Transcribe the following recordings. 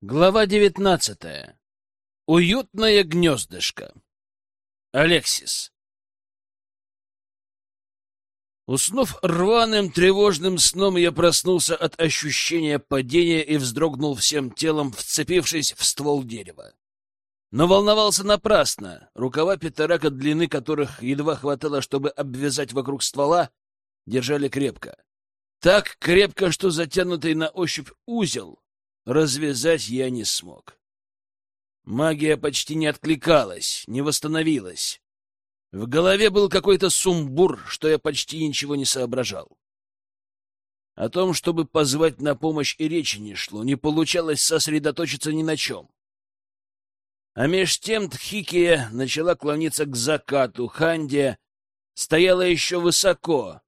Глава девятнадцатая. Уютное гнездышко. Алексис. Уснув рваным тревожным сном, я проснулся от ощущения падения и вздрогнул всем телом, вцепившись в ствол дерева. Но волновался напрасно. Рукава пятарака, длины которых едва хватало, чтобы обвязать вокруг ствола, держали крепко. Так крепко, что затянутый на ощупь узел развязать я не смог. Магия почти не откликалась, не восстановилась. В голове был какой-то сумбур, что я почти ничего не соображал. О том, чтобы позвать на помощь, и речи не шло, не получалось сосредоточиться ни на чем. А меж тем Тхикия начала клониться к закату, Хандия стояла еще высоко,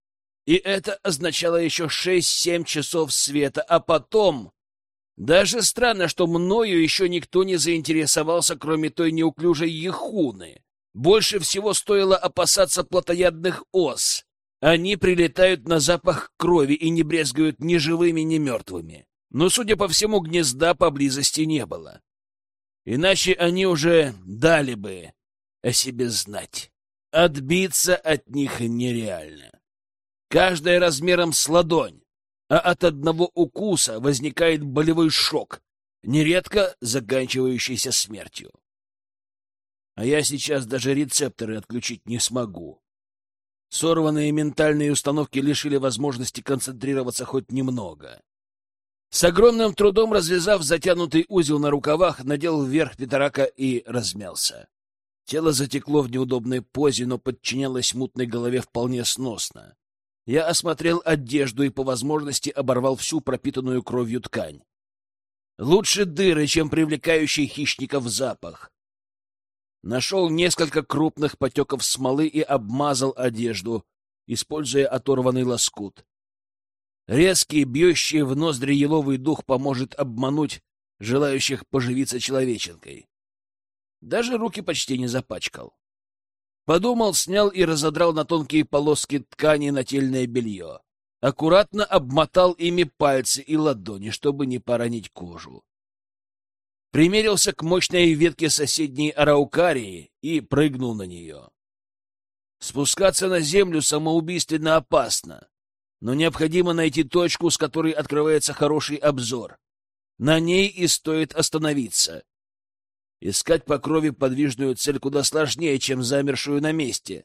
и это означало еще шесть-семь часов света, а потом даже странно, что мною еще никто не заинтересовался, кроме той неуклюжей ехуны. Больше всего стоило опасаться плотоядных ос. Они прилетают на запах крови и не брезгуют ни живыми, ни мертвыми. Но, судя по всему, гнезда поблизости не было. Иначе они уже дали бы о себе знать. Отбиться от них нереально. Каждая размером с ладонь а от одного укуса возникает болевой шок, нередко заканчивающийся смертью. А я сейчас даже рецепторы отключить не смогу. Сорванные ментальные установки лишили возможности концентрироваться хоть немного. С огромным трудом развязав затянутый узел на рукавах, надел вверх пятарака и размялся. Тело затекло в неудобной позе, но подчинялось мутной голове вполне сносно. Я осмотрел одежду и по возможности оборвал всю пропитанную кровью ткань. Лучше дыры, чем привлекающий хищников запах. Нашел несколько крупных потеков смолы и обмазал одежду, используя оторванный лоскут. Резкий, бьющий в ноздри еловый дух поможет обмануть желающих поживиться человеченкой. Даже руки почти не запачкал. Подумал, снял и разодрал на тонкие полоски ткани нательное белье. Аккуратно обмотал ими пальцы и ладони, чтобы не поранить кожу. Примерился к мощной ветке соседней араукарии и прыгнул на нее. Спускаться на землю самоубийственно опасно, но необходимо найти точку, с которой открывается хороший обзор. На ней и стоит остановиться. Искать по крови подвижную цель куда сложнее, чем замершую на месте.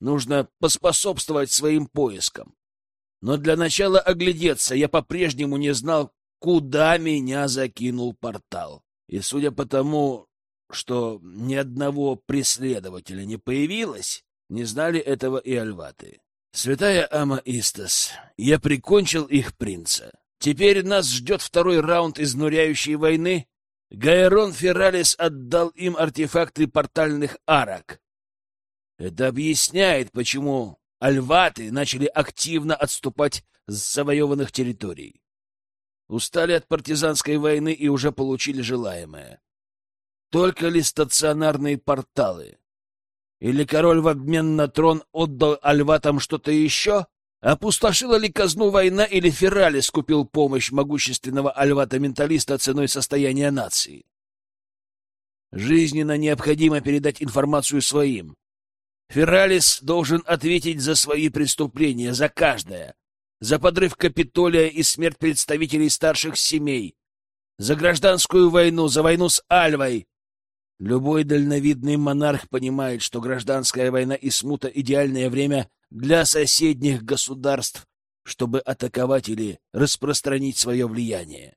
Нужно поспособствовать своим поискам. Но для начала оглядеться я по-прежнему не знал, куда меня закинул портал. И судя по тому, что ни одного преследователя не появилось, не знали этого и альваты. Святая Ама Истас, я прикончил их принца. Теперь нас ждет второй раунд изнуряющей войны, Гайрон Ферралис отдал им артефакты портальных арок. Это объясняет, почему альваты начали активно отступать с завоеванных территорий. Устали от партизанской войны и уже получили желаемое. Только ли стационарные порталы? Или король в обмен на трон отдал альватам что-то еще? Опустошила ли казну война или Ферралис купил помощь могущественного альвата-менталиста ценой состояния нации? Жизненно необходимо передать информацию своим. Ферралис должен ответить за свои преступления, за каждое. За подрыв Капитолия и смерть представителей старших семей. За гражданскую войну, за войну с Альвой. Любой дальновидный монарх понимает, что гражданская война и смута — идеальное время для соседних государств, чтобы атаковать или распространить свое влияние.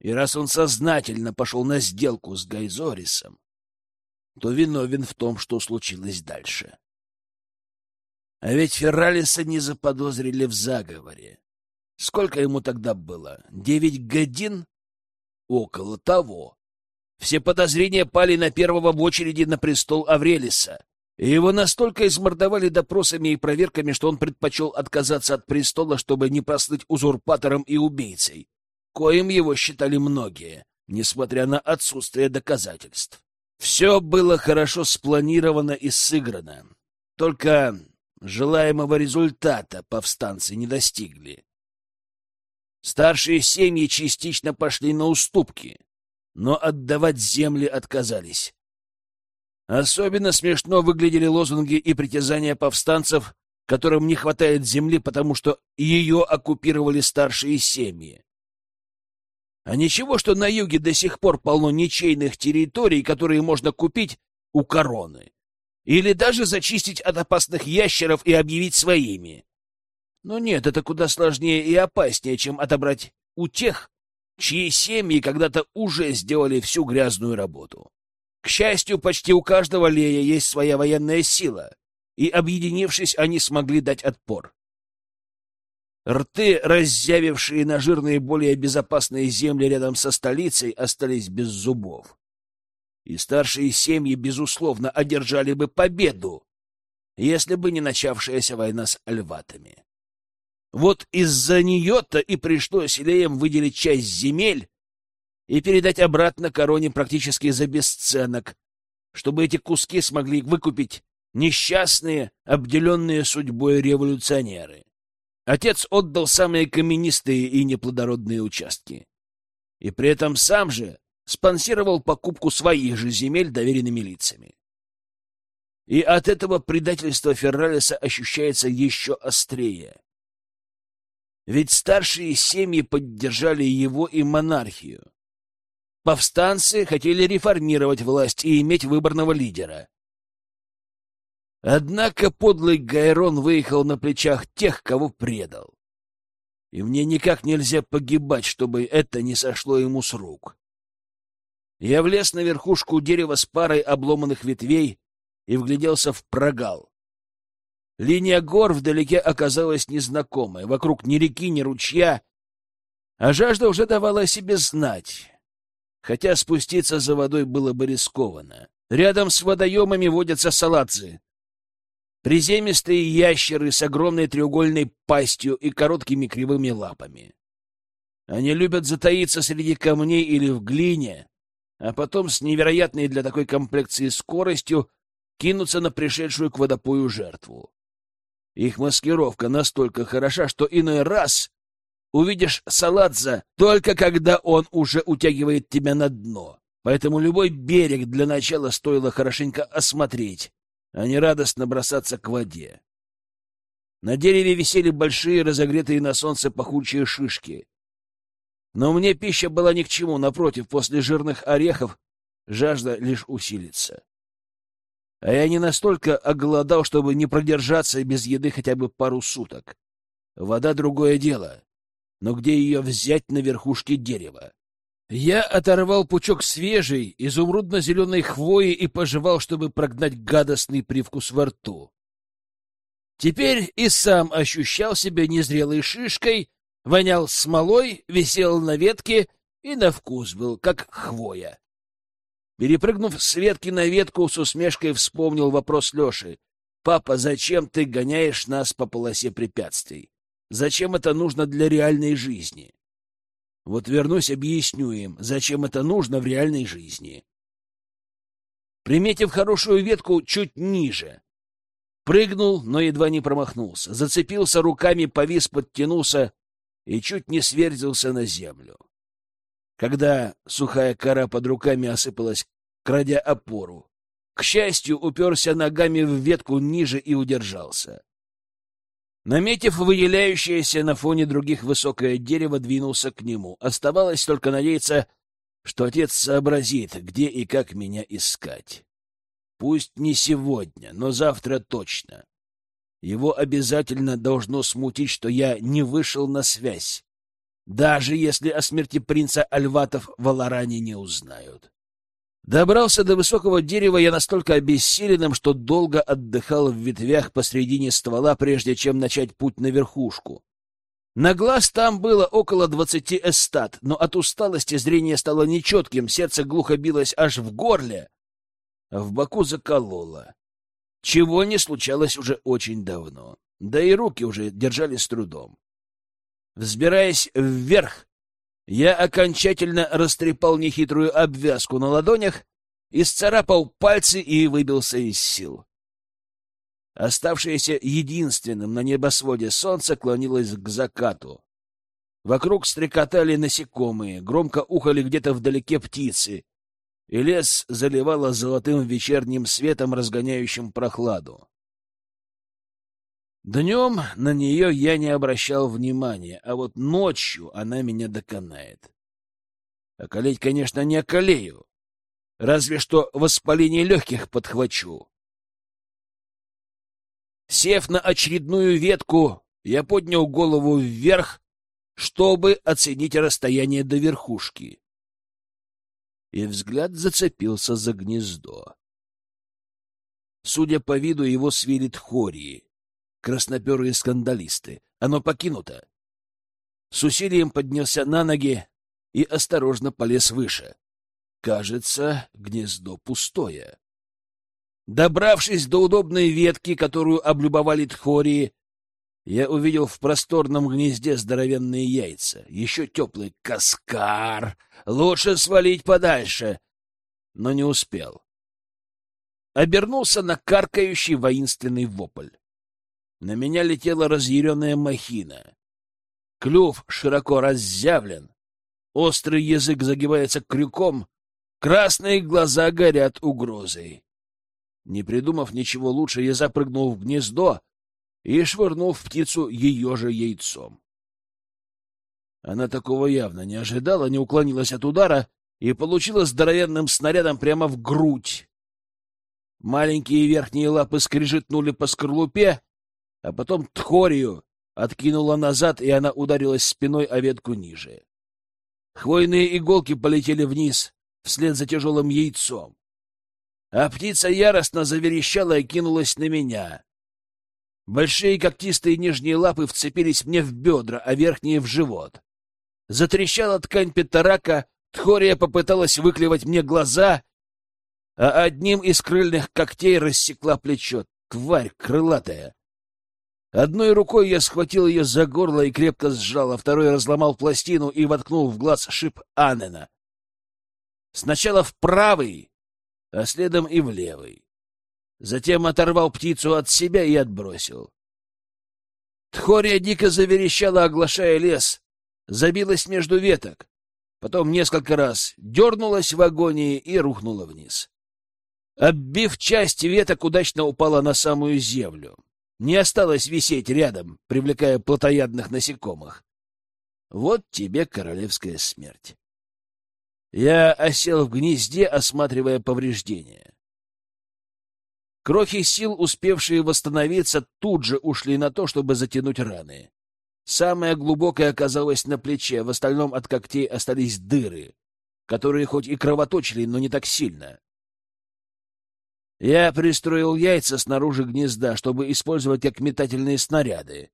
И раз он сознательно пошел на сделку с Гайзорисом, то виновен в том, что случилось дальше. А ведь Ферралиса не заподозрили в заговоре. Сколько ему тогда было? Девять годин? Около того. Все подозрения пали на первого в очереди на престол Аврелиса. И его настолько измордовали допросами и проверками, что он предпочел отказаться от престола, чтобы не прослыть узурпатором и убийцей, коим его считали многие, несмотря на отсутствие доказательств. Все было хорошо спланировано и сыграно. Только желаемого результата повстанцы не достигли. Старшие семьи частично пошли на уступки, но отдавать земли отказались. Особенно смешно выглядели лозунги и притязания повстанцев, которым не хватает земли, потому что ее оккупировали старшие семьи. А ничего, что на юге до сих пор полно ничейных территорий, которые можно купить у короны. Или даже зачистить от опасных ящеров и объявить своими. Но нет, это куда сложнее и опаснее, чем отобрать у тех, чьи семьи когда-то уже сделали всю грязную работу. К счастью, почти у каждого лея есть своя военная сила, и, объединившись, они смогли дать отпор. Рты, раззявившие на жирные более безопасные земли рядом со столицей, остались без зубов. И старшие семьи, безусловно, одержали бы победу, если бы не начавшаяся война с альватами. Вот из-за нее-то и пришлось Илеям выделить часть земель и передать обратно короне практически за бесценок, чтобы эти куски смогли выкупить несчастные, обделенные судьбой революционеры. Отец отдал самые каменистые и неплодородные участки. И при этом сам же спонсировал покупку своих же земель доверенными лицами. И от этого предательство Ферралиса ощущается еще острее. Ведь старшие семьи поддержали его и монархию. Повстанцы хотели реформировать власть и иметь выборного лидера. Однако подлый Гайрон выехал на плечах тех, кого предал. И мне никак нельзя погибать, чтобы это не сошло ему с рук. Я влез на верхушку дерева с парой обломанных ветвей и вгляделся в прогал. Линия гор вдалеке оказалась незнакомой, вокруг ни реки, ни ручья, а жажда уже давала о себе знать, хотя спуститься за водой было бы рискованно. Рядом с водоемами водятся салатцы, Приземистые ящеры с огромной треугольной пастью и короткими кривыми лапами. Они любят затаиться среди камней или в глине, а потом с невероятной для такой комплекции скоростью кинуться на пришедшую к водопою жертву. Их маскировка настолько хороша, что иной раз увидишь салатза только когда он уже утягивает тебя на дно. Поэтому любой берег для начала стоило хорошенько осмотреть, а не радостно бросаться к воде. На дереве висели большие, разогретые на солнце пахучие шишки. Но мне пища была ни к чему, напротив, после жирных орехов жажда лишь усилится. А я не настолько оголодал, чтобы не продержаться без еды хотя бы пару суток. Вода — другое дело. Но где ее взять на верхушке дерева? Я оторвал пучок свежей, изумрудно-зеленой хвои и пожевал, чтобы прогнать гадостный привкус во рту. Теперь и сам ощущал себя незрелой шишкой, вонял смолой, висел на ветке и на вкус был, как хвоя. Перепрыгнув с ветки на ветку, с усмешкой вспомнил вопрос Леши. «Папа, зачем ты гоняешь нас по полосе препятствий? Зачем это нужно для реальной жизни?» Вот вернусь, объясню им, зачем это нужно в реальной жизни. Приметив хорошую ветку чуть ниже, прыгнул, но едва не промахнулся, зацепился руками, повис, подтянулся и чуть не сверзился на землю. Когда сухая кора под руками осыпалась, крадя опору, к счастью, уперся ногами в ветку ниже и удержался. Наметив выделяющееся на фоне других высокое дерево, двинулся к нему. Оставалось только надеяться, что отец сообразит, где и как меня искать. Пусть не сегодня, но завтра точно. Его обязательно должно смутить, что я не вышел на связь, даже если о смерти принца Альватов в Аларане не узнают. Добрался до высокого дерева я настолько обессиленным, что долго отдыхал в ветвях посредине ствола, прежде чем начать путь на верхушку. На глаз там было около двадцати эстат, но от усталости зрение стало нечетким, сердце глухо билось аж в горле, а в боку закололо. Чего не случалось уже очень давно, да и руки уже держали с трудом. Взбираясь вверх, я окончательно растрепал нехитрую обвязку на ладонях, исцарапал пальцы и выбился из сил. Оставшееся единственным на небосводе солнце клонилось к закату. Вокруг стрекотали насекомые, громко ухали где-то вдалеке птицы, и лес заливало золотым вечерним светом, разгоняющим прохладу. Днем на нее я не обращал внимания, а вот ночью она меня доконает. Околеть, конечно, не околею, разве что воспаление легких подхвачу. Сев на очередную ветку, я поднял голову вверх, чтобы оценить расстояние до верхушки. И взгляд зацепился за гнездо. Судя по виду, его свили тхории, красноперые скандалисты. Оно покинуто. С усилием поднялся на ноги и осторожно полез выше. Кажется, гнездо пустое. Добравшись до удобной ветки, которую облюбовали тхории, я увидел в просторном гнезде здоровенные яйца. Еще теплый каскар. Лучше свалить подальше. Но не успел. Обернулся на каркающий воинственный вопль. На меня летела разъяренная махина. Клюв широко разъявлен. Острый язык загибается крюком. Красные глаза горят угрозой. Не придумав ничего лучше, я запрыгнул в гнездо и швырнул в птицу ее же яйцом. Она такого явно не ожидала, не уклонилась от удара и получила здоровенным снарядом прямо в грудь. Маленькие верхние лапы скрижетнули по скорлупе, а потом тхорию откинула назад, и она ударилась спиной о ветку ниже. Хвойные иголки полетели вниз, вслед за тяжелым яйцом а птица яростно заверещала и кинулась на меня. Большие когтистые нижние лапы вцепились мне в бедра, а верхние — в живот. Затрещала ткань петарака, Тхория попыталась выклевать мне глаза, а одним из крыльных когтей рассекла плечо. Тварь крылатая! Одной рукой я схватил ее за горло и крепко сжал, а второй разломал пластину и воткнул в глаз шип Аннена. Сначала в правый, а следом и в левый. Затем оторвал птицу от себя и отбросил. Тхория дико заверещала, оглашая лес, забилась между веток, потом несколько раз дернулась в агонии и рухнула вниз. Оббив часть веток, удачно упала на самую землю. Не осталось висеть рядом, привлекая плотоядных насекомых. Вот тебе королевская смерть. Я осел в гнезде, осматривая повреждения. Крохи сил, успевшие восстановиться, тут же ушли на то, чтобы затянуть раны. Самое глубокое оказалось на плече, в остальном от когтей остались дыры, которые хоть и кровоточили, но не так сильно. Я пристроил яйца снаружи гнезда, чтобы использовать как метательные снаряды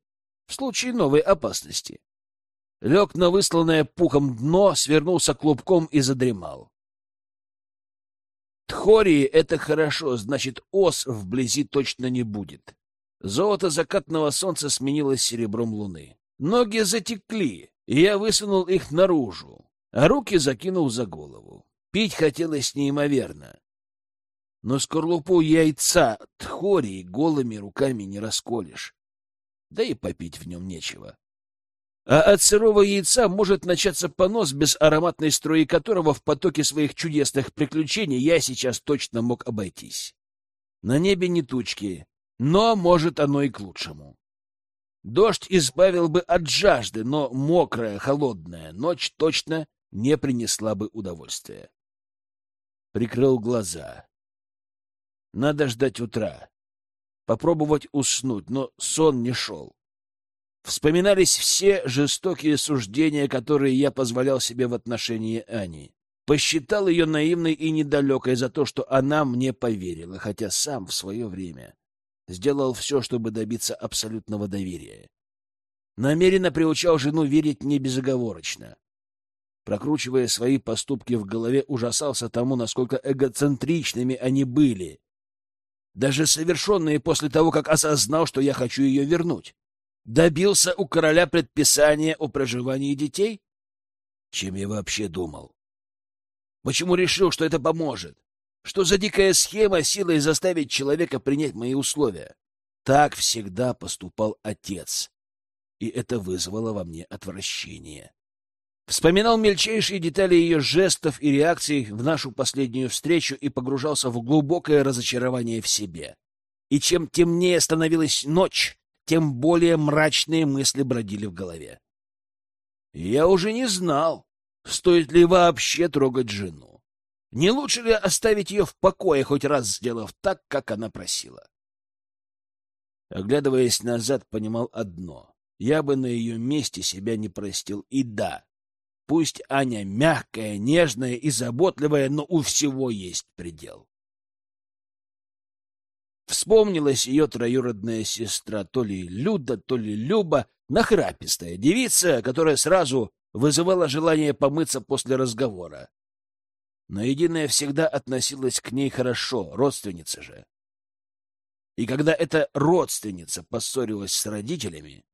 в случае новой опасности лег на высланное пухом дно, свернулся клубком и задремал. Тхории — это хорошо, значит, ос вблизи точно не будет. Золото закатного солнца сменилось серебром луны. Ноги затекли, и я высунул их наружу, а руки закинул за голову. Пить хотелось неимоверно. Но скорлупу яйца тхории голыми руками не расколешь. Да и попить в нем нечего а от сырого яйца может начаться понос, без ароматной струи которого в потоке своих чудесных приключений я сейчас точно мог обойтись. На небе не тучки, но, может, оно и к лучшему. Дождь избавил бы от жажды, но мокрая, холодная ночь точно не принесла бы удовольствия. Прикрыл глаза. Надо ждать утра. Попробовать уснуть, но сон не шел. Вспоминались все жестокие суждения, которые я позволял себе в отношении Ани. Посчитал ее наивной и недалекой за то, что она мне поверила, хотя сам в свое время сделал все, чтобы добиться абсолютного доверия. Намеренно приучал жену верить мне безоговорочно. Прокручивая свои поступки в голове, ужасался тому, насколько эгоцентричными они были, даже совершенные после того, как осознал, что я хочу ее вернуть. Добился у короля предписания о проживании детей? Чем я вообще думал? Почему решил, что это поможет? Что за дикая схема силой заставить человека принять мои условия? Так всегда поступал отец. и это вызвало во мне отвращение. Вспоминал мельчайшие детали ее жестов и реакций в нашу последнюю встречу и погружался в глубокое разочарование в себе. И чем темнее становилась ночь, тем более мрачные мысли бродили в голове. Я уже не знал, стоит ли вообще трогать жену. Не лучше ли оставить ее в покое, хоть раз сделав так, как она просила? Оглядываясь назад, понимал одно. Я бы на ее месте себя не простил. И да, пусть Аня мягкая, нежная и заботливая, но у всего есть предел. Вспомнилась ее троюродная сестра, то ли Люда, то ли Люба, нахрапистая девица, которая сразу вызывала желание помыться после разговора. Но Единая всегда относилась к ней хорошо, родственница же. И когда эта родственница поссорилась с родителями,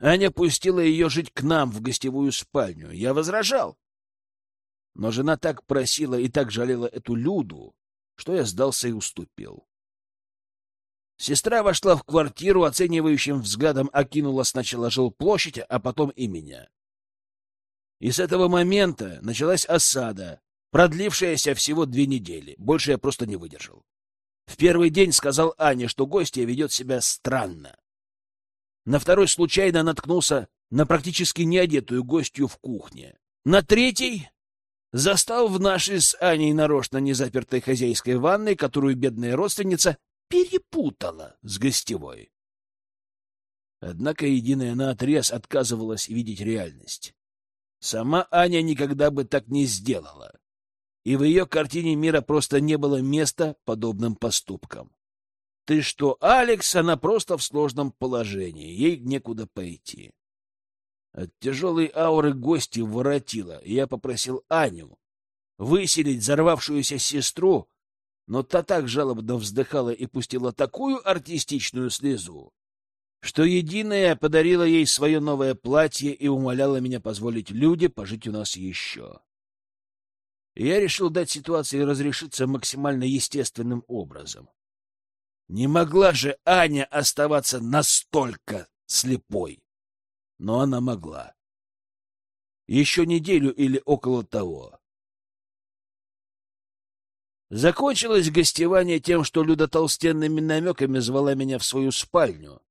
Аня пустила ее жить к нам в гостевую спальню. Я возражал. Но жена так просила и так жалела эту Люду, что я сдался и уступил. Сестра вошла в квартиру, оценивающим взглядом окинула сначала жилплощадь, а потом и меня. И с этого момента началась осада, продлившаяся всего две недели. Больше я просто не выдержал. В первый день сказал Ане, что гостья ведет себя странно. На второй случайно наткнулся на практически неодетую гостью в кухне. На третий застал в нашей с Аней нарочно незапертой хозяйской ванной, которую бедная родственница перепутала с гостевой. Однако единая наотрез отказывалась видеть реальность. Сама Аня никогда бы так не сделала. И в ее картине мира просто не было места подобным поступкам. Ты что, Алекс, она просто в сложном положении, ей некуда пойти. От тяжелой ауры гости воротила, и я попросил Аню выселить взорвавшуюся сестру но та так жалобно вздыхала и пустила такую артистичную слезу, что единая подарила ей свое новое платье и умоляла меня позволить Люде пожить у нас еще. Я решил дать ситуации разрешиться максимально естественным образом. Не могла же Аня оставаться настолько слепой. Но она могла. Еще неделю или около того. Закончилось гостевание тем, что Люда толстенными намеками звала меня в свою спальню,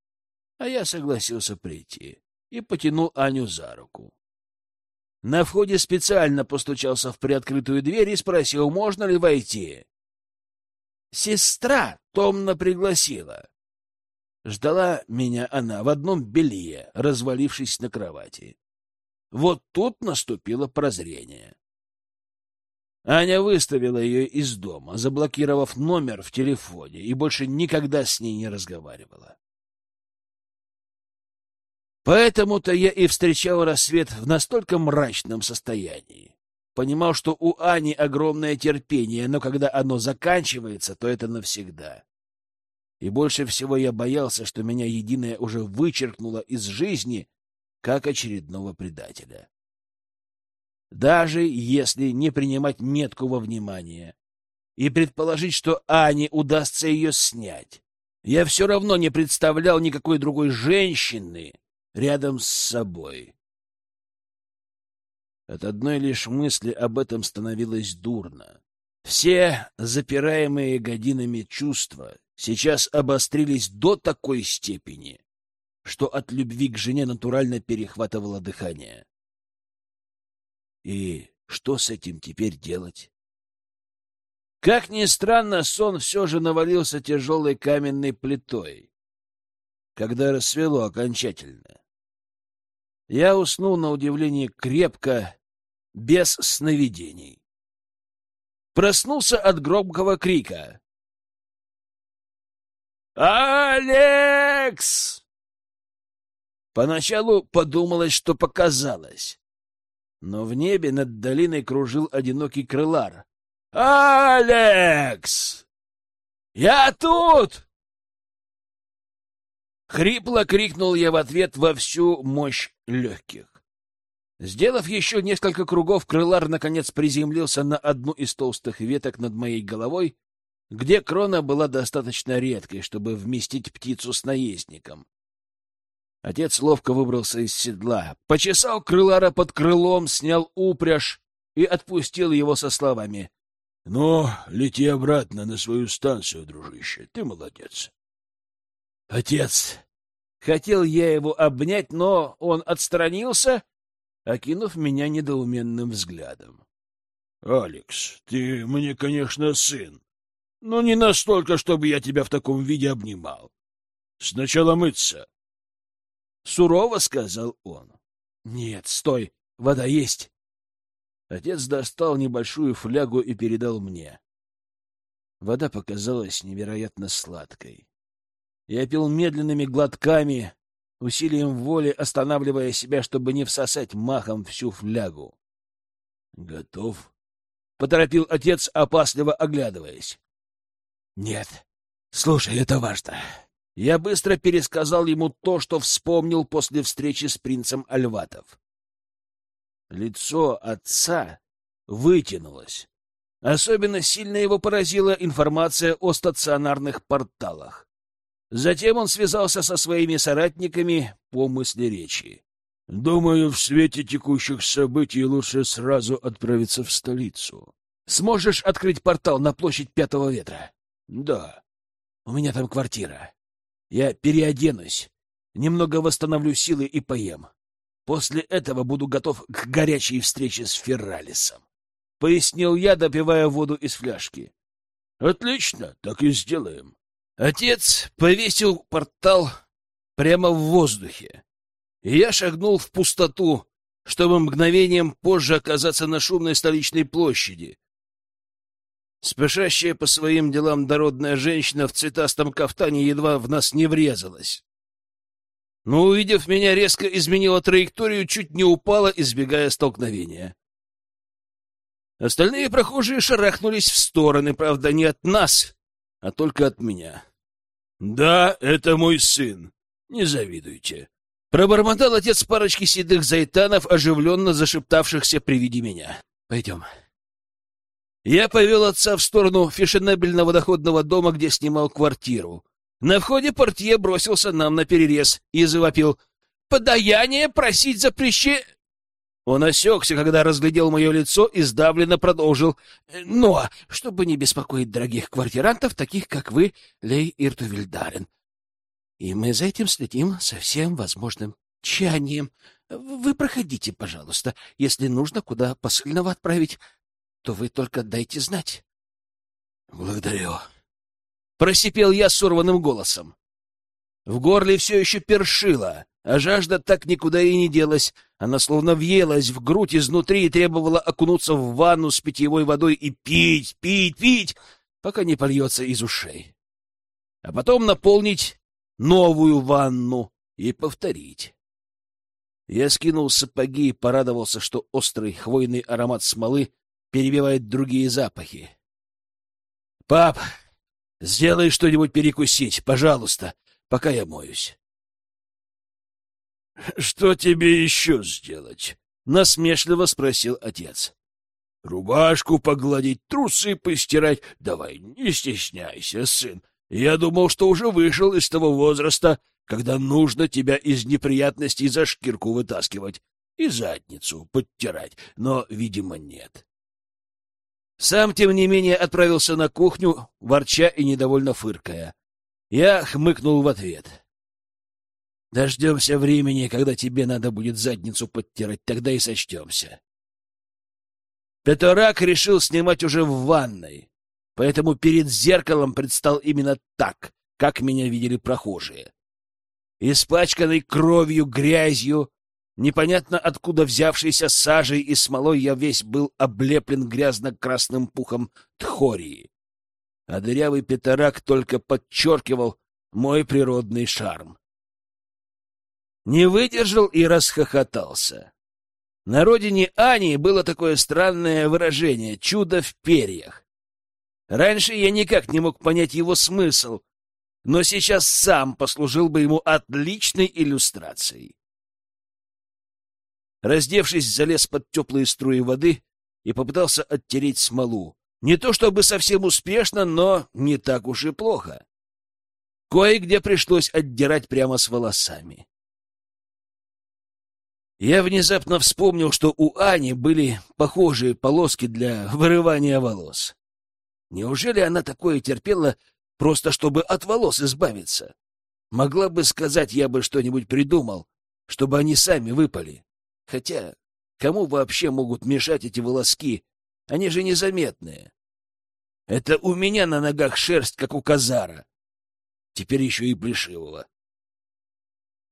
а я согласился прийти и потянул Аню за руку. На входе специально постучался в приоткрытую дверь и спросил, можно ли войти. Сестра томно пригласила. Ждала меня она в одном белье, развалившись на кровати. Вот тут наступило прозрение. Аня выставила ее из дома, заблокировав номер в телефоне, и больше никогда с ней не разговаривала. Поэтому-то я и встречал рассвет в настолько мрачном состоянии. Понимал, что у Ани огромное терпение, но когда оно заканчивается, то это навсегда. И больше всего я боялся, что меня единое уже вычеркнуло из жизни, как очередного предателя даже если не принимать метку во внимание и предположить, что Ане удастся ее снять. Я все равно не представлял никакой другой женщины рядом с собой. От одной лишь мысли об этом становилось дурно. Все запираемые годинами чувства сейчас обострились до такой степени, что от любви к жене натурально перехватывало дыхание. И что с этим теперь делать? Как ни странно, сон все же навалился тяжелой каменной плитой, когда рассвело окончательно. Я уснул на удивление крепко, без сновидений. Проснулся от громкого крика. «Алекс!» Поначалу подумалось, что показалось но в небе над долиной кружил одинокий крылар. «Алекс! Я тут!» Хрипло крикнул я в ответ во всю мощь легких. Сделав еще несколько кругов, крылар наконец приземлился на одну из толстых веток над моей головой, где крона была достаточно редкой, чтобы вместить птицу с наездником. Отец ловко выбрался из седла, почесал крылара под крылом, снял упряжь и отпустил его со словами. — Ну, лети обратно на свою станцию, дружище, ты молодец. — Отец! Хотел я его обнять, но он отстранился, окинув меня недоуменным взглядом. — Алекс, ты мне, конечно, сын, но не настолько, чтобы я тебя в таком виде обнимал. Сначала мыться. Сурово сказал он. — Нет, стой, вода есть. Отец достал небольшую флягу и передал мне. Вода показалась невероятно сладкой. Я пил медленными глотками, усилием воли останавливая себя, чтобы не всосать махом всю флягу. — Готов? — поторопил отец, опасливо оглядываясь. — Нет. Слушай, это важно. Я быстро пересказал ему то, что вспомнил после встречи с принцем Альватов. Лицо отца вытянулось. Особенно сильно его поразила информация о стационарных порталах. Затем он связался со своими соратниками по мысли речи. «Думаю, в свете текущих событий лучше сразу отправиться в столицу. Сможешь открыть портал на площадь Пятого Ветра?» «Да. У меня там квартира. Я переоденусь, немного восстановлю силы и поем. После этого буду готов к горячей встрече с Ферралисом. Пояснил я, допивая воду из фляжки. Отлично, так и сделаем. Отец повесил портал прямо в воздухе, я шагнул в пустоту, чтобы мгновением позже оказаться на шумной столичной площади, Спешащая по своим делам дородная женщина в цветастом кафтане едва в нас не врезалась. Но, увидев меня, резко изменила траекторию, чуть не упала, избегая столкновения. Остальные прохожие шарахнулись в стороны, правда, не от нас, а только от меня. — Да, это мой сын. Не завидуйте. Пробормотал отец парочки седых зайтанов, оживленно зашептавшихся при виде меня. — Пойдем. — я повел отца в сторону фешенебельного доходного дома, где снимал квартиру. На входе портье бросился нам на перерез и завопил «Подаяние просить запрещи...» Он осекся, когда разглядел мое лицо и сдавленно продолжил. «Но, чтобы не беспокоить дорогих квартирантов, таких как вы, Лей Иртувильдарен, и мы за этим следим со всем возможным тщанием. Вы проходите, пожалуйста, если нужно куда посыльного отправить, то вы только дайте знать. — Благодарю. Просипел я сорванным голосом. В горле все еще першило, а жажда так никуда и не делась. Она словно въелась в грудь изнутри и требовала окунуться в ванну с питьевой водой и пить, пить, пить, пока не польется из ушей. А потом наполнить новую ванну и повторить. Я скинул сапоги и порадовался, что острый хвойный аромат смолы перебивает другие запахи. «Пап, сделай что-нибудь перекусить, пожалуйста, пока я моюсь». «Что тебе еще сделать?» — насмешливо спросил отец. «Рубашку погладить, трусы постирать. Давай, не стесняйся, сын. Я думал, что уже вышел из того возраста, когда нужно тебя из неприятностей за шкирку вытаскивать и задницу подтирать, но, видимо, нет. Сам, тем не менее, отправился на кухню, ворча и недовольно фыркая. Я хмыкнул в ответ. «Дождемся времени, когда тебе надо будет задницу подтирать, тогда и сочтемся». Петорак решил снимать уже в ванной, поэтому перед зеркалом предстал именно так, как меня видели прохожие. Испачканный кровью, грязью, Непонятно откуда взявшейся сажей и смолой я весь был облеплен грязно-красным пухом тхории. А дырявый петорак только подчеркивал мой природный шарм. Не выдержал и расхохотался. На родине Ани было такое странное выражение «чудо в перьях». Раньше я никак не мог понять его смысл, но сейчас сам послужил бы ему отличной иллюстрацией. Раздевшись, залез под теплые струи воды и попытался оттереть смолу. Не то чтобы совсем успешно, но не так уж и плохо. Кое-где пришлось отдирать прямо с волосами. Я внезапно вспомнил, что у Ани были похожие полоски для вырывания волос. Неужели она такое терпела, просто чтобы от волос избавиться? Могла бы сказать, я бы что-нибудь придумал, чтобы они сами выпали. Хотя, кому вообще могут мешать эти волоски? Они же незаметные. Это у меня на ногах шерсть, как у казара. Теперь еще и плешивого.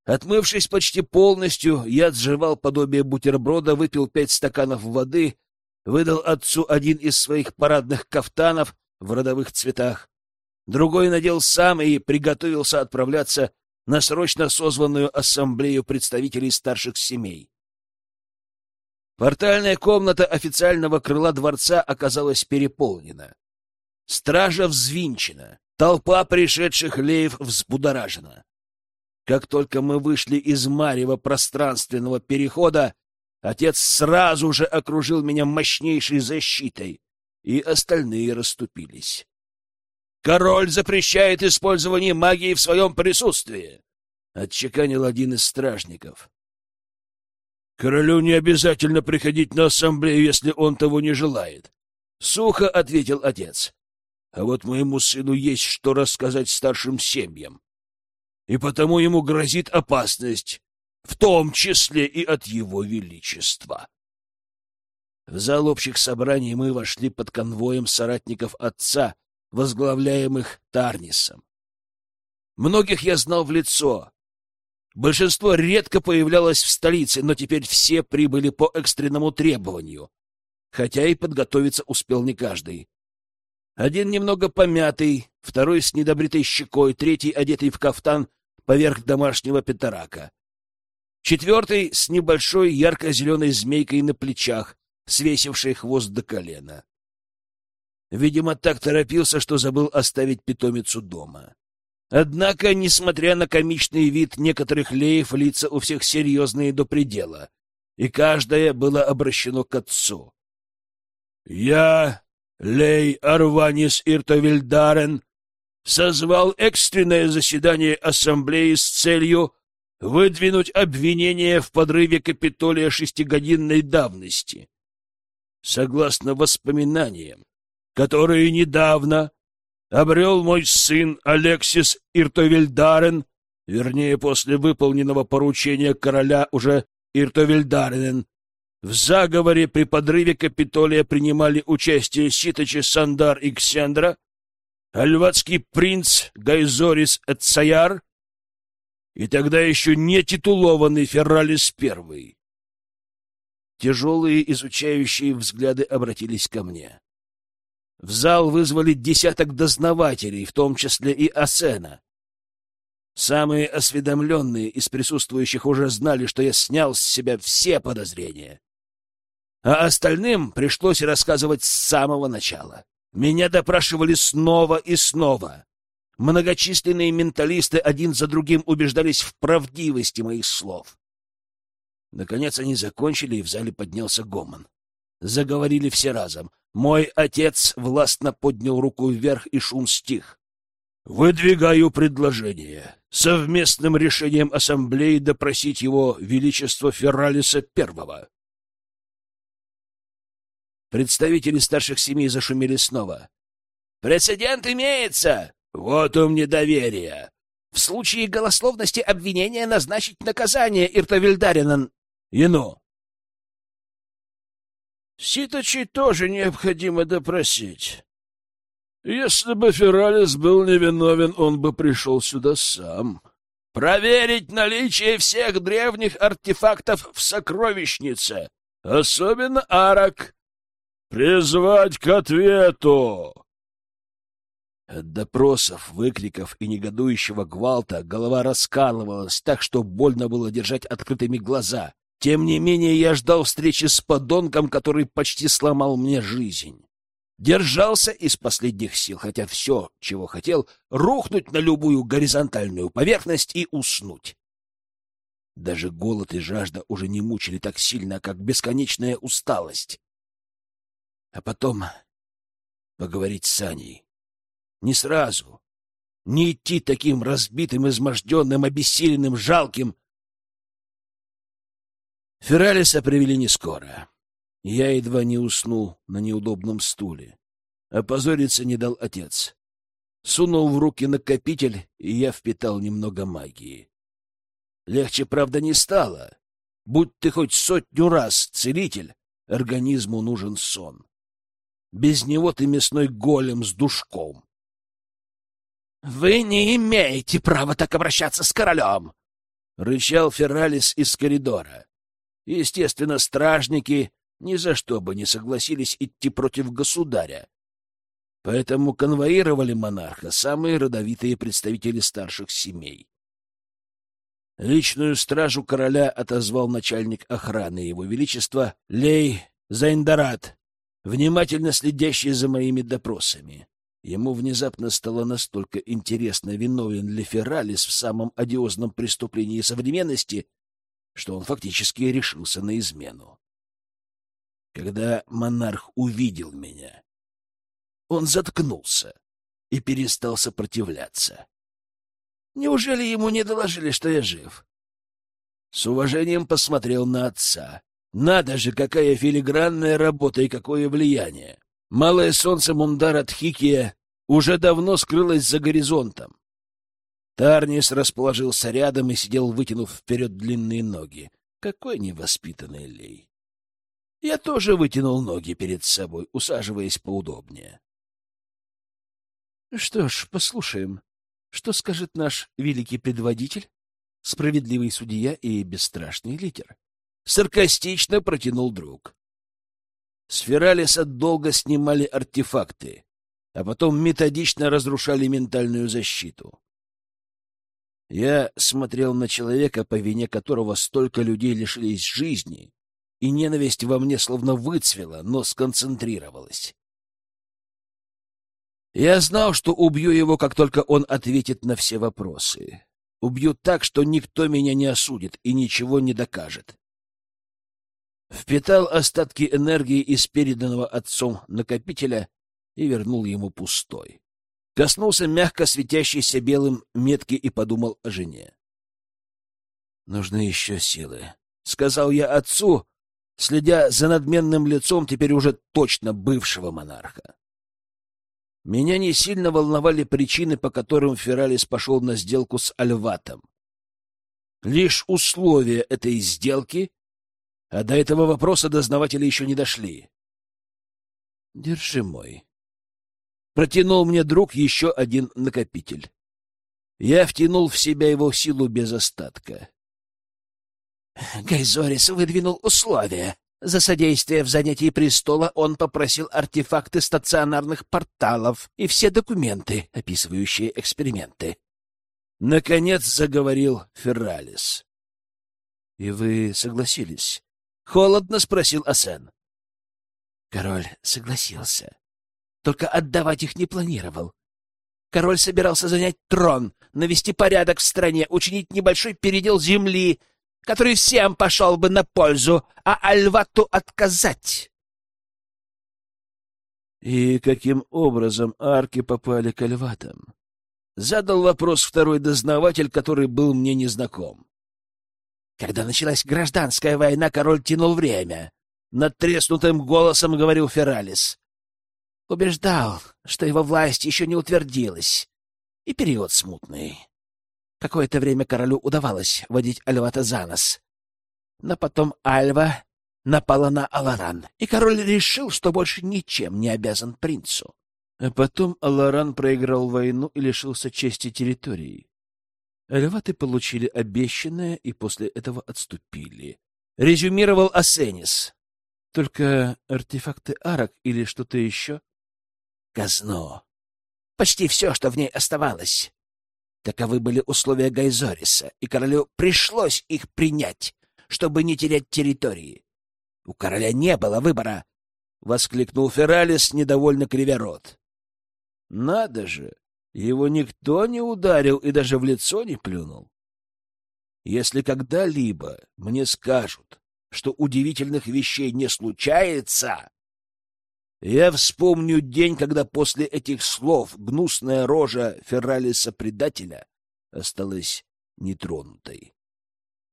Отмывшись почти полностью, я отживал подобие бутерброда, выпил пять стаканов воды, выдал отцу один из своих парадных кафтанов в родовых цветах, другой надел сам и приготовился отправляться на срочно созванную ассамблею представителей старших семей. Портальная комната официального крыла дворца оказалась переполнена. Стража взвинчена, толпа пришедших леев взбудоражена. Как только мы вышли из марева пространственного перехода, отец сразу же окружил меня мощнейшей защитой, и остальные расступились. «Король запрещает использование магии в своем присутствии!» — отчеканил один из стражников. «Королю не обязательно приходить на ассамблею, если он того не желает», — сухо ответил отец. «А вот моему сыну есть что рассказать старшим семьям и потому ему грозит опасность, в том числе и от его величества. В зал общих собраний мы вошли под конвоем соратников отца, возглавляемых Тарнисом. Многих я знал в лицо. Большинство редко появлялось в столице, но теперь все прибыли по экстренному требованию, хотя и подготовиться успел не каждый. Один немного помятый, второй с недобритой щекой, третий одетый в кафтан поверх домашнего петарака. Четвертый с небольшой ярко-зеленой змейкой на плечах, свесившей хвост до колена. Видимо, так торопился, что забыл оставить питомицу дома. Однако, несмотря на комичный вид некоторых леев, лица у всех серьезные до предела, и каждое было обращено к отцу. «Я, Лей Арванис Иртовильдарен, созвал экстренное заседание Ассамблеи с целью выдвинуть обвинение в подрыве Капитолия шестигодинной давности. Согласно воспоминаниям, которые недавно обрел мой сын Алексис Иртовельдарен, вернее, после выполненного поручения короля уже Иртовельдарен, в заговоре при подрыве Капитолия принимали участие Ситочи Сандар и Ксендра, альватский принц Гайзорис Эцаяр и тогда еще не титулованный Ферралис I. Тяжелые изучающие взгляды обратились ко мне. В зал вызвали десяток дознавателей, в том числе и Асена. Самые осведомленные из присутствующих уже знали, что я снял с себя все подозрения. А остальным пришлось рассказывать с самого начала. Меня допрашивали снова и снова. Многочисленные менталисты один за другим убеждались в правдивости моих слов. Наконец они закончили, и в зале поднялся гомон. Заговорили все разом. Мой отец властно поднял руку вверх, и шум стих. «Выдвигаю предложение совместным решением ассамблеи допросить его величество Ферралиса Первого. Представители старших семей зашумели снова. «Прецедент имеется! Вот ум недоверия! В случае голословности обвинения назначить наказание Иртовильдаринан Яну!» Ситочи тоже необходимо допросить. Если бы Фералис был невиновен, он бы пришел сюда сам. Проверить наличие всех древних артефактов в сокровищнице, особенно арок, Призвать к ответу! От допросов, выкриков и негодующего гвалта голова раскалывалась так, что больно было держать открытыми глаза. Тем не менее, я ждал встречи с подонком, который почти сломал мне жизнь. Держался из последних сил, хотя все, чего хотел, рухнуть на любую горизонтальную поверхность и уснуть. Даже голод и жажда уже не мучили так сильно, как бесконечная усталость. А потом поговорить с Аней. Не сразу. Не идти таким разбитым, изможденным, обессиленным, жалким. Фералиса привели не скоро. Я едва не уснул на неудобном стуле. Опозориться не дал отец. Сунул в руки накопитель, и я впитал немного магии. Легче, правда, не стало. Будь ты хоть сотню раз целитель, организму нужен сон. Без него ты мясной голем с душком. — Вы не имеете права так обращаться с королем! — рычал Ферралис из коридора. Естественно, стражники ни за что бы не согласились идти против государя. Поэтому конвоировали монарха самые родовитые представители старших семей. Личную стражу короля отозвал начальник охраны его величества Лей Зайндарат, внимательно следящий за моими допросами. Ему внезапно стало настолько интересно, виновен ли Фералис в самом одиозном преступлении современности, что он фактически решился на измену. Когда монарх увидел меня, он заткнулся и перестал сопротивляться. Неужели ему не доложили, что я жив? С уважением посмотрел на отца. Надо же, какая филигранная работа и какое влияние! Малое солнце Мундара Тхикия уже давно скрылось за горизонтом. Тарнис расположился рядом и сидел, вытянув вперед длинные ноги. Какой невоспитанный лей! Я тоже вытянул ноги перед собой, усаживаясь поудобнее. — Что ж, послушаем, что скажет наш великий предводитель, справедливый судья и бесстрашный лидер? Саркастично протянул друг. Сфералиса долго снимали артефакты, а потом методично разрушали ментальную защиту. Я смотрел на человека, по вине которого столько людей лишились жизни, и ненависть во мне словно выцвела, но сконцентрировалась. Я знал, что убью его, как только он ответит на все вопросы. Убью так, что никто меня не осудит и ничего не докажет. Впитал остатки энергии из переданного отцом накопителя и вернул ему пустой. Коснулся мягко светящейся белым метки и подумал о жене. «Нужны еще силы», — сказал я отцу, следя за надменным лицом теперь уже точно бывшего монарха. Меня не сильно волновали причины, по которым Фералис пошел на сделку с Альватом. Лишь условия этой сделки, а до этого вопроса дознаватели еще не дошли. Держи мой. Протянул мне друг еще один накопитель. Я втянул в себя его силу без остатка. Гайзорис выдвинул условия, за содействие в занятии престола он попросил артефакты стационарных порталов и все документы, описывающие эксперименты. Наконец заговорил Ферралис. — И вы согласились? — холодно спросил Асен. Король согласился. Только отдавать их не планировал. Король собирался занять трон, навести порядок в стране, учинить небольшой передел земли, который всем пошел бы на пользу, а Альвату отказать. И каким образом арки попали к Альватам? Задал вопрос второй дознаватель, который был мне незнаком. Когда началась гражданская война, король тянул время. Над треснутым голосом говорил Фералис. Убеждал, что его власть еще не утвердилась. И период смутный. Какое-то время королю удавалось водить Альвата за нос. Но потом Альва напала на Аларан, и король решил, что больше ничем не обязан принцу. А потом Аларан проиграл войну и лишился чести территории. Альваты получили обещанное и после этого отступили. Резюмировал Асенис. Только артефакты арок или что-то еще? Казно. Почти все, что в ней оставалось. Таковы были условия Гайзориса, и королю пришлось их принять, чтобы не терять территории. У короля не было выбора, — воскликнул Фералис, недовольно кривя рот. — Надо же! Его никто не ударил и даже в лицо не плюнул. Если когда-либо мне скажут, что удивительных вещей не случается, я вспомню день, когда после этих слов гнусная рожа Ферралиса-предателя осталась нетронутой.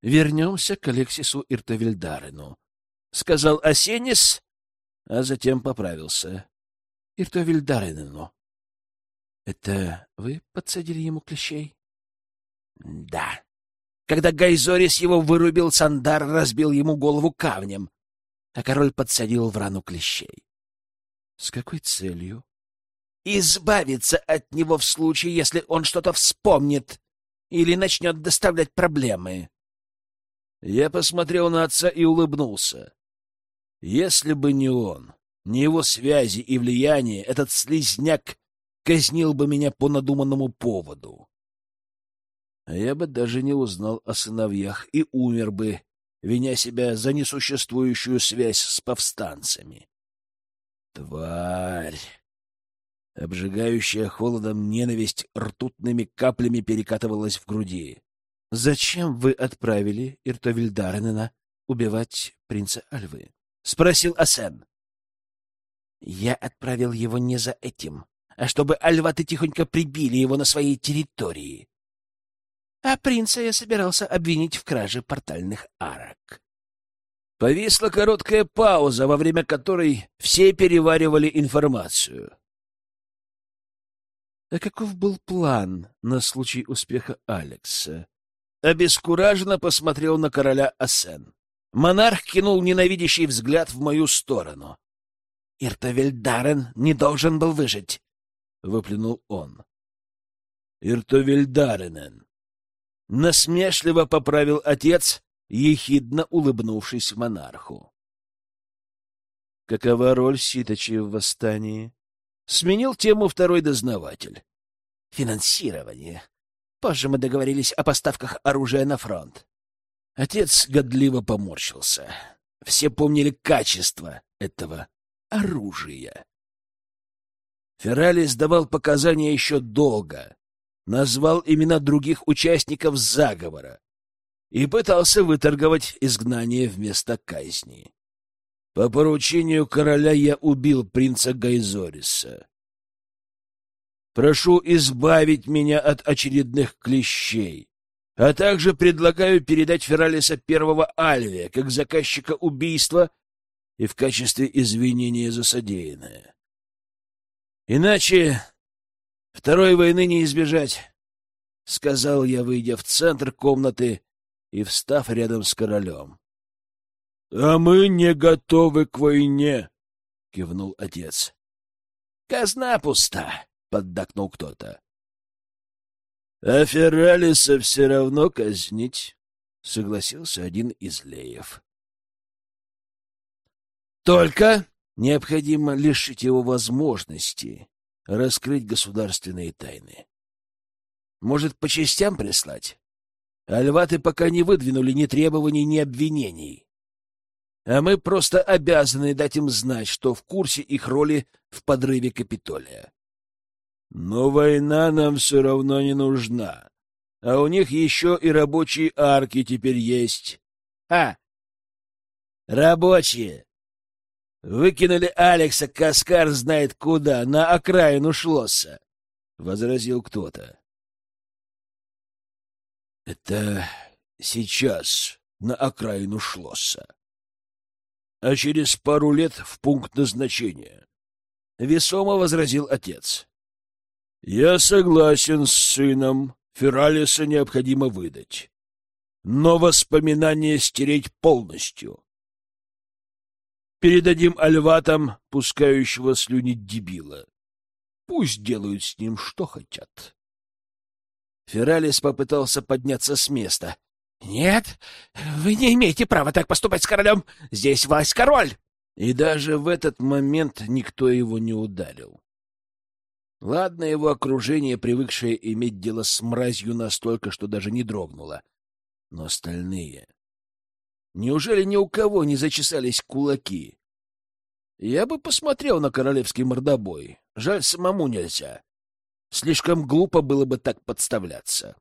вернемся к Алексису Иртовильдарину, — сказал Осенис, а затем поправился. — Иртовильдарину. — Это вы подсадили ему клещей? — Да. Когда Гайзорис его вырубил, Сандар разбил ему голову камнем, а король подсадил в рану клещей. — С какой целью? — Избавиться от него в случае, если он что-то вспомнит или начнет доставлять проблемы. Я посмотрел на отца и улыбнулся. Если бы не он, не его связи и влияние, этот слизняк казнил бы меня по надуманному поводу. А я бы даже не узнал о сыновьях и умер бы, виня себя за несуществующую связь с повстанцами. Тварь! Обжигающая холодом ненависть ртутными каплями перекатывалась в груди. — Зачем вы отправили Иртовильдаренена убивать принца Альвы? — спросил Асен. — Я отправил его не за этим, а чтобы альваты тихонько прибили его на своей территории. А принца я собирался обвинить в краже портальных арок. Повисла короткая пауза, во время которой все переваривали информацию. А каков был план на случай успеха Алекса? Обескураженно посмотрел на короля Асен. Монарх кинул ненавидящий взгляд в мою сторону. «Иртовельдарен не должен был выжить!» — выплюнул он. «Иртовельдаренен!» Насмешливо поправил отец, ехидно улыбнувшись монарху. «Какова роль Ситочи в восстании?» Сменил тему второй дознаватель. Финансирование. Позже мы договорились о поставках оружия на фронт. Отец годливо поморщился. Все помнили качество этого оружия. Ферралис давал показания еще долго, назвал имена других участников заговора и пытался выторговать изгнание вместо казни. По поручению короля я убил принца Гайзориса. Прошу избавить меня от очередных клещей, а также предлагаю передать Фералиса первого Альвия как заказчика убийства и в качестве извинения за содеянное. Иначе второй войны не избежать, — сказал я, выйдя в центр комнаты и встав рядом с королем. — А мы не готовы к войне, — кивнул отец. — Казна пуста, — поддакнул кто-то. — А Ферралиса все равно казнить, — согласился один из леев. — Только необходимо лишить его возможности раскрыть государственные тайны. Может, по частям прислать? Альваты пока не выдвинули ни требований, ни обвинений а мы просто обязаны дать им знать, что в курсе их роли в подрыве Капитолия. Но война нам все равно не нужна, а у них еще и рабочие арки теперь есть. А! Рабочие! Выкинули Алекса, Каскар знает куда, на окраину Шлосса, — возразил кто-то. — Это сейчас на окраину Шлосса а через пару лет в пункт назначения. Весомо возразил отец. Я согласен с сыном. Фералиса необходимо выдать. Но воспоминания стереть полностью. Передадим альватам, пускающего слюни дебила. Пусть делают с ним что хотят. Фералис попытался подняться с места, «Нет, вы не имеете права так поступать с королем. Здесь власть король!» И даже в этот момент никто его не ударил. Ладно, его окружение, привыкшее иметь дело с мразью настолько, что даже не дрогнуло. Но остальные... Неужели ни у кого не зачесались кулаки? Я бы посмотрел на королевский мордобой. Жаль, самому нельзя. Слишком глупо было бы так подставляться.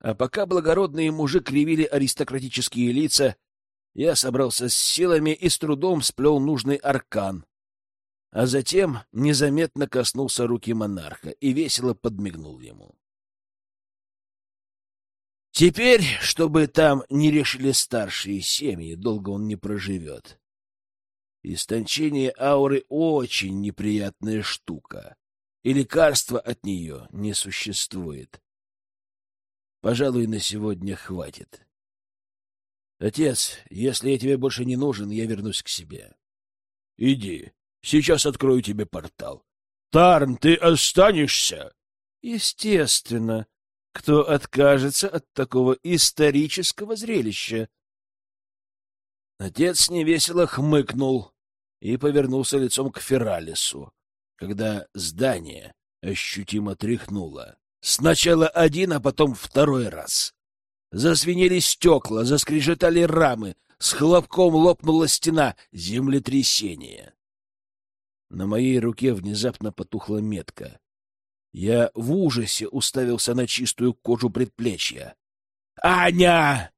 А пока благородные мужи кривили аристократические лица, я собрался с силами и с трудом сплел нужный аркан, а затем незаметно коснулся руки монарха и весело подмигнул ему. Теперь, чтобы там не решили старшие семьи, долго он не проживет. Истончение ауры очень неприятная штука, и лекарства от нее не существует. Пожалуй, на сегодня хватит. Отец, если я тебе больше не нужен, я вернусь к себе. Иди, сейчас открою тебе портал. Тарн, ты останешься? Естественно. Кто откажется от такого исторического зрелища? Отец невесело хмыкнул и повернулся лицом к Фералису, когда здание ощутимо тряхнуло. Сначала один, а потом второй раз. Зазвенели стекла, заскрежетали рамы, с хлопком лопнула стена, землетрясение. На моей руке внезапно потухла метка. Я в ужасе уставился на чистую кожу предплечья. «Аня!»